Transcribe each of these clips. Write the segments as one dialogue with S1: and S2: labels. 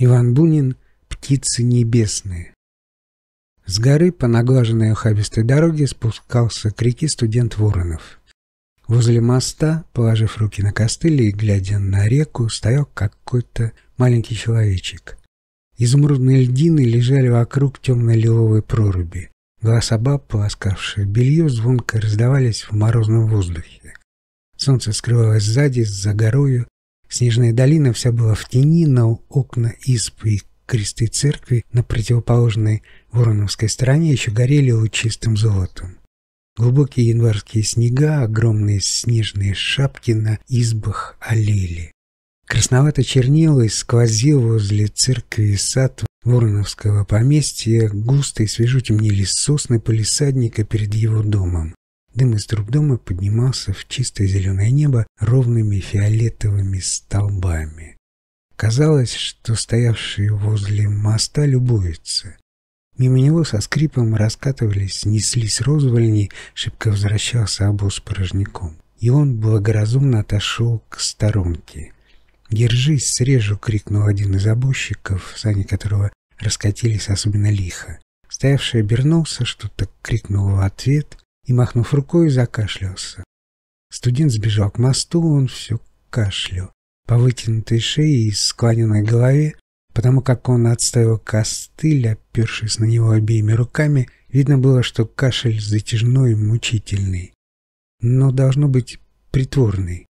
S1: Иван Бунин «Птицы небесные». С горы по наглаженной ухабистой дороге спускался к реке студент Воронов. Возле моста, положив руки на костыли и глядя на реку, стоял какой-то маленький человечек. Изумрудные льдины лежали вокруг темно-лиловой проруби. Голоса баб, полоскавшие белье, звонко раздавались в морозном воздухе. Солнце скрывалось сзади, за горою. Снежная долина вся была в тени, но окна избы и кресты церкви на противоположной Вороновской стороне еще горели лучистым золотом. Глубокие январские снега, огромные снежные шапки на избах олели. Красновато чернело и сквозил возле церкви сад Вороновского поместья, густо и свежо темнели сосны полисадника перед его домом. Дым из труб дома поднимался в чистое зеленое небо ровными фиолетовыми столбами. Казалось, что стоявший возле моста любуется. Мимо него со скрипом раскатывались, неслись розвольни, шибко возвращался обоз порожняком. И он благоразумно отошел к сторонке. «Держись, срежу!» — крикнул один из обозчиков, сани которого раскатились особенно лихо. Стоявший обернулся, что-то крикнул в ответ и, махнув рукой, закашлялся. Студент сбежал к мосту, он все кашлял. По вытянутой шее и склоненной голове потому как он отставил костыль, опершись на него обеими руками, видно было, что кашель затяжной и мучительный. Но должно быть притворный.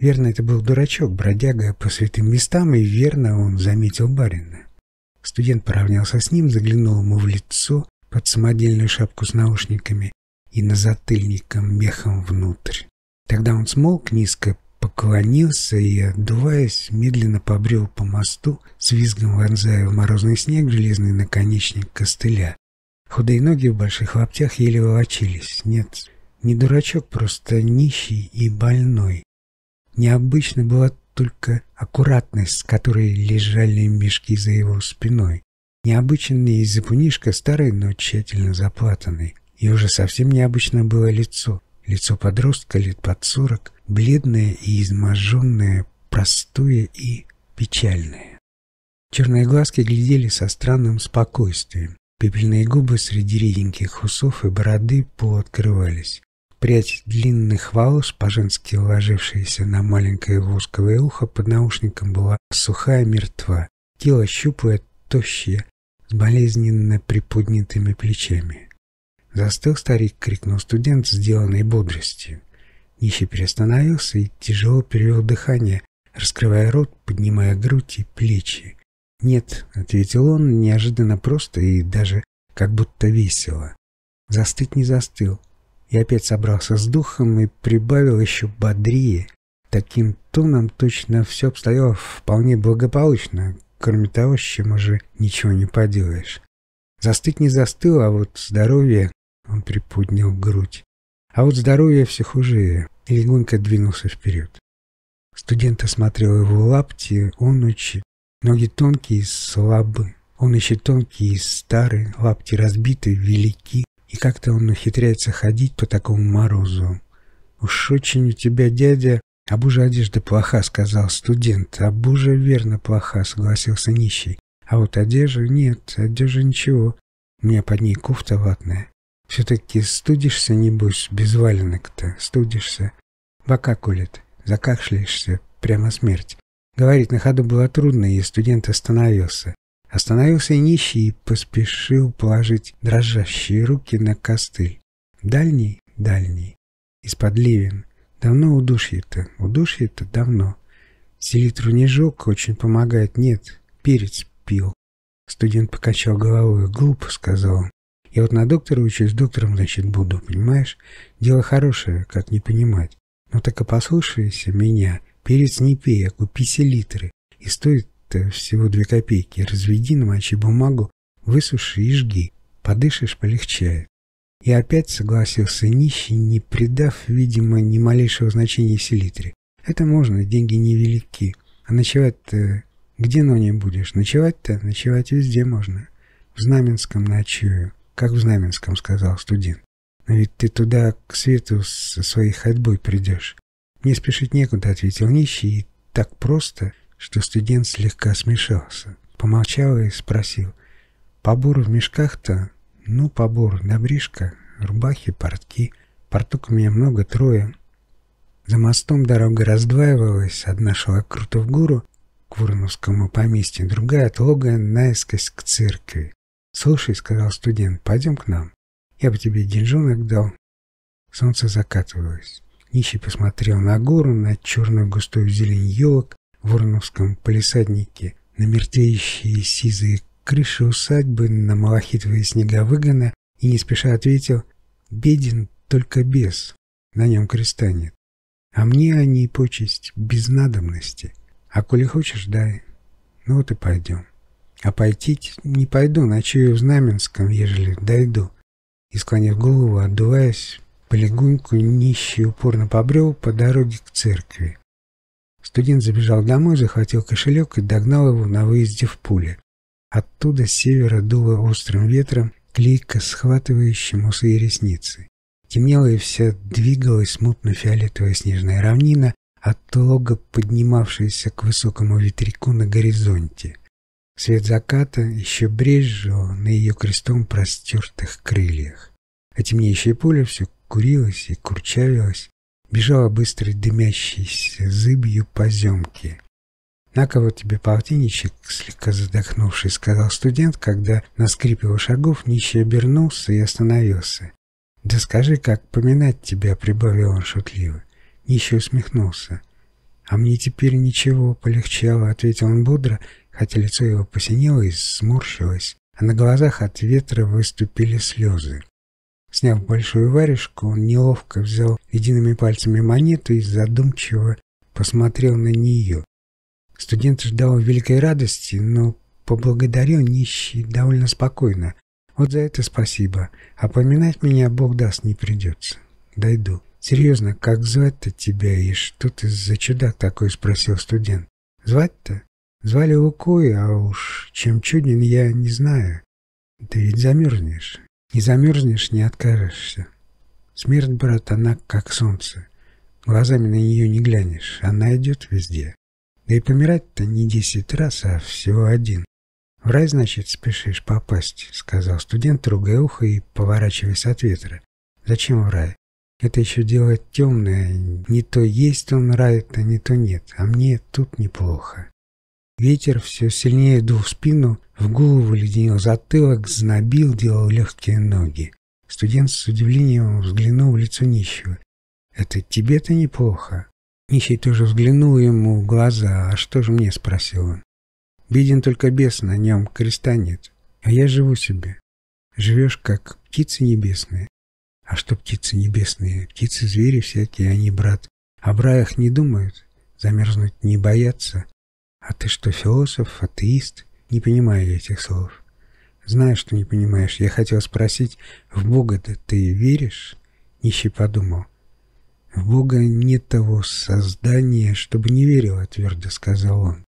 S1: Верно, это был дурачок, бродяга по святым местам, и верно он заметил барина. Студент поравнялся с ним, заглянул ему в лицо под самодельную шапку с наушниками и на затыльником мехом внутрь. Тогда он смолк, низко поклонился и, отдуваясь, медленно побрел по мосту, с визгом вонзая в морозный снег железный наконечник костыля. Худые ноги в больших лаптях еле волочились. Нет, не дурачок, просто нищий и больной. Необычно была только аккуратность, с которой лежали мешки за его спиной. Необычный из-за пунишка старый, но тщательно заплатанный. И уже совсем необычно было лицо. Лицо подростка лет под сорок, бледное и изможенное, простое и печальное. Черные глазки глядели со странным спокойствием. Пепельные губы среди реденьких усов и бороды полуоткрывались. Прядь длинных волос, по-женски уложившаяся на маленькое восковое ухо под наушником, была сухая мертва. Тело щуплое, тощее, с болезненно приподнятыми плечами. Застыл старик, крикнул студент, сделанный бодростью. Нищий переостановился и тяжело перевел дыхание, раскрывая рот, поднимая грудь и плечи. «Нет», — ответил он, неожиданно просто и даже как будто весело. Застыть не застыл. И опять собрался с духом и прибавил еще бодрее. Таким тоном точно все обстояло вполне благополучно, кроме того, с чем уже ничего не поделаешь. Застыть не застыл, а вот здоровье он приподнял грудь. А вот здоровье все хуже и легонько двинулся вперед. Студент осмотрел его лапти, он учит. Ноги тонкие и слабы. Он еще тонкий и старый, лапти разбиты, велики. И как-то он ухитряется ходить по такому морозу. «Уж очень у тебя, дядя, обужа одежда плоха», — сказал студент. «Обужа верно плоха», — согласился нищий. «А вот одежда нет, одежда ничего. У меня под ней кофта ватная. Все-таки студишься, небось, без валенок-то, студишься. Бока колет, закашляешься, прямо смерть. Говорить на ходу было трудно, и студент остановился. Остановился нищий и поспешил положить дрожащие руки на костыль. Дальний, дальний, из-под ливен. Давно удушье-то, удушье-то давно. Селитру не жег, очень помогает, нет, перец пил. Студент покачал головой. «Глупо», — сказал он. Я вот на доктора учусь, доктором, значит, буду, понимаешь? Дело хорошее, как не понимать. Ну так и послушайся меня. Перец не пей, а купи селитры. И стоит-то всего две копейки. Разведи, намочи бумагу, высуши и жги. Подышишь, полегчает. И опять согласился нищий, не придав, видимо, ни малейшего значения селитре. Это можно, деньги невелики. А ночевать-то где, но не будешь? Ночевать-то? Ночевать везде можно. В Знаменском ночую. «Как в Знаменском», — сказал студент. «Но ведь ты туда к свету со своей ходьбой придешь». «Мне спешить некуда», — ответил нищий, и так просто, что студент слегка смешался. помолчал и спросил. «Побор в мешках-то? Ну, побор, добришка, рубахи, портки. Порток у меня много, трое. За мостом дорога раздваивалась, одна шла круто в гору, к Вороновскому поместью, другая от лога наискось к церкви. «Слушай», — сказал студент, — «пойдем к нам. Я бы тебе деньжонок дал». Солнце закатывалось. Нищий посмотрел на гору, на черную густую зелень елок в Вороновском полисаднике, на мертвеющие сизые крыши усадьбы, на малахитовые снега выгона и не спеша ответил «Беден только без, на нем креста нет». А мне они почесть без надобности. А коли хочешь, дай. Ну вот и пойдем. А пойти не пойду, ночую в Знаменском, ежели дойду. И, склонив голову, отдуваясь, полегоньку нищий упорно побрел по дороге к церкви. Студент забежал домой, захватил кошелек и догнал его на выезде в пуле. Оттуда с севера дуло острым ветром, клейко схватывающим усы и ресницы. Темнела и вся двигалась мутно-фиолетовая снежная равнина, от лога поднимавшаяся к высокому ветряку на горизонте. Свет заката еще брезжил на ее крестом простертых крыльях. А темнеющее поле все курилось и курчавилось, бежало быстрой дымящейся зыбью поземки. «На кого тебе полтинничек?» — слегка задохнувшись, сказал студент, когда на скрип его шагов нищий обернулся и остановился. «Да скажи, как поминать тебя», — прибавил он шутливо. Нищий усмехнулся. «А мне теперь ничего, полегчало», — ответил он бодро, хотя лицо его посинело и сморщилось, а на глазах от ветра выступили слезы. Сняв большую варежку, он неловко взял едиными пальцами монету и задумчиво посмотрел на нее. Студент ждал великой радости, но поблагодарил нищий довольно спокойно, вот за это спасибо. А поминать меня Бог даст не придется. Дойду. Серьезно, как звать-то тебя и что ты за чудак такой, спросил студент. Звать-то? Звали Лукой, а уж чем чуден я не знаю. Ты ведь замерзнешь. Не замерзнешь, не откажешься. Смерть, брат, она как солнце. Глазами на нее не глянешь, она идет везде. Да и помирать-то не десять раз, а всего один. «В рай, значит, спешишь попасть», — сказал студент, трогая ухо и поворачиваясь от ветра. «Зачем в рай? Это еще дело темное. Не то есть он рай, а не то нет. А мне тут неплохо». Ветер все сильнее дул в спину, в голову леденел затылок, знобил, делал легкие ноги. Студент с удивлением взглянул в лицо нищего. «Это тебе-то неплохо?» Нищий тоже взглянул ему в глаза. «А что же мне?» — спросил он. Беден только бес, на нем креста нет. А я живу себе. Живешь, как птицы небесные. А что птицы небесные? Птицы-звери всякие, они, брат. О браях не думают, замерзнуть не боятся. А ты что, философ, атеист? Не понимаю я этих слов. Знаю, что не понимаешь. Я хотел спросить, в Бога-то ты веришь? Нищий подумал. В Бога нет того создания, чтобы не верила, твердо сказал он.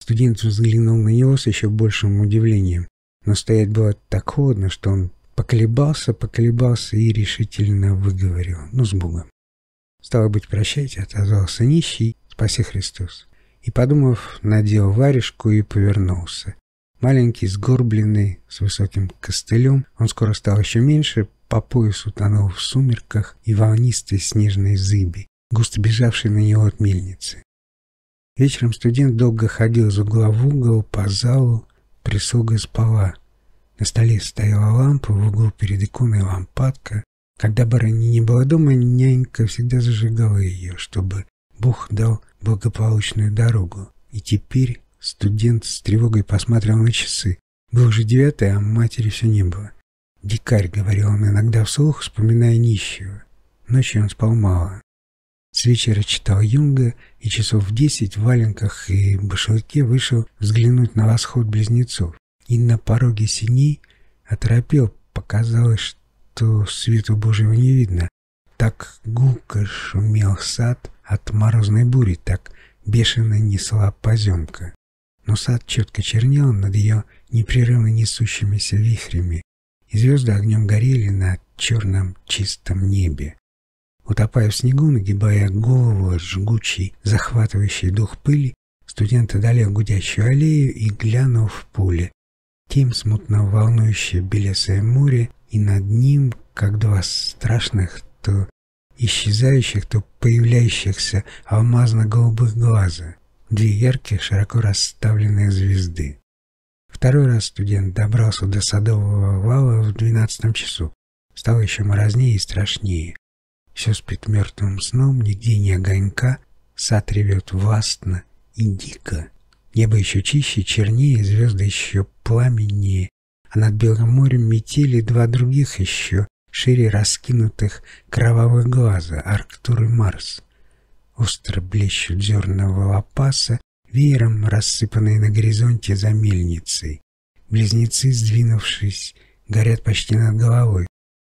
S1: Студент взглянул на него с еще большим удивлением, но стоять было так холодно, что он поколебался, поколебался и решительно выговорил. Ну, с Богом. Стало быть, прощайте, отозвался нищий, спаси Христос. И, подумав, надел варежку и повернулся. Маленький, сгорбленный, с высоким костылем, он скоро стал еще меньше, по поясу тонул в сумерках и волнистой снежной зыби, густо бежавшей на него от мельницы. Вечером студент долго ходил из угла в угол по залу, прислуга спала. На столе стояла лампа, в углу перед иконой лампадка. Когда барыни не было дома, нянька всегда зажигала ее, чтобы Бог дал благополучную дорогу. И теперь студент с тревогой посмотрел на часы. Было уже девятое, а матери все не было. «Дикарь», — говорил он иногда вслух, вспоминая нищего. Ночью он спал мало. С вечера читал Юнга и часов в десять в валенках и башлыке вышел взглянуть на восход близнецов. И на пороге синей оторопел, показалось, что свету Божьего не видно. Так гулко шумел сад от морозной бури, так бешено несла поземка. Но сад четко чернел над ее непрерывно несущимися вихрями, и звезды огнем горели на черном чистом небе. Утопая в снегу, нагибая голову от жгучей, захватывающей дух пыли, Студент одолел гудящую аллею и глянул в поле. Тем смутно волнующее белесое море, и над ним, как два страшных, то исчезающих, то появляющихся алмазно-голубых глаза, две яркие, широко расставленные звезды. Второй раз студент добрался до садового вала в двенадцатом часу. Стало еще морознее и страшнее. Все спит мертвым сном, нигде не огонька, сад ревет властно и дико. Небо еще чище, чернее, звезды еще пламеннее, а над Белым морем метели два других еще, шире раскинутых кровавых глаза, Арктур и Марс. Остро блещут зерна волопаса, веером рассыпанные на горизонте за мельницей. Близнецы, сдвинувшись, горят почти над головой.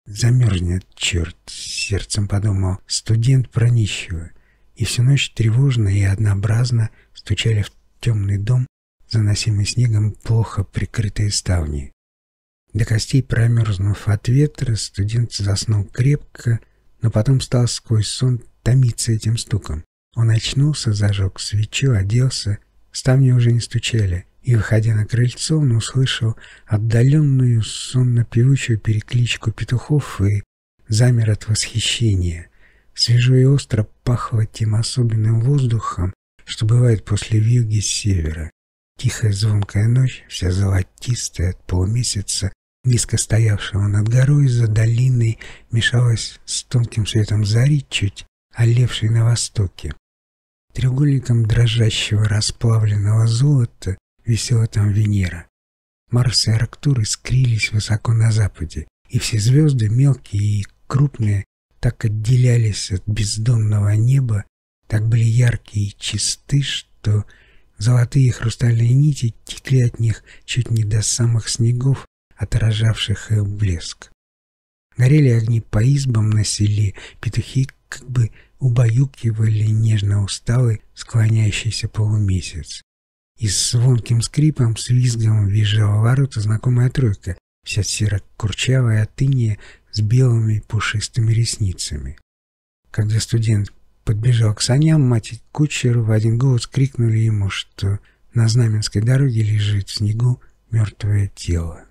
S1: Замерзнет, черт, сердцем подумал, студент пронищего. И всю ночь тревожно и однообразно стучали в темный дом, заносимый снегом плохо прикрытые ставни. До костей промерзнув от ветра, студент заснул крепко, но потом стал сквозь сон томиться этим стуком. Он очнулся, зажег свечу, оделся, ставни уже не стучали, и, выходя на крыльцо, он услышал отдаленную сонно-певучую перекличку петухов и замер от восхищения. Свежо и остро пахло тем особенным воздухом, что бывает после вьюги с севера. Тихая звонкая ночь, вся золотистая от полумесяца, низко стоявшего над горой за долиной, мешалась с тонким светом зари, чуть олевшей на востоке. Треугольником дрожащего расплавленного золота висела там Венера. Марс и Арктур искрились высоко на западе, и все звезды, мелкие и крупные, так отделялись от бездонного неба, так были яркие и чисты, что золотые хрустальные нити текли от них чуть не до самых снегов, отражавших их блеск. Горели огни по избам на селе, петухи как бы убаюкивали нежно усталый, склоняющийся полумесяц. И с звонким скрипом, с визгом въезжала ворота знакомая тройка, вся серо-курчавая от с белыми пушистыми ресницами. Когда студент подбежал к саням, мать и кучер в один голос крикнули ему, что на Знаменской дороге лежит в снегу мертвое тело.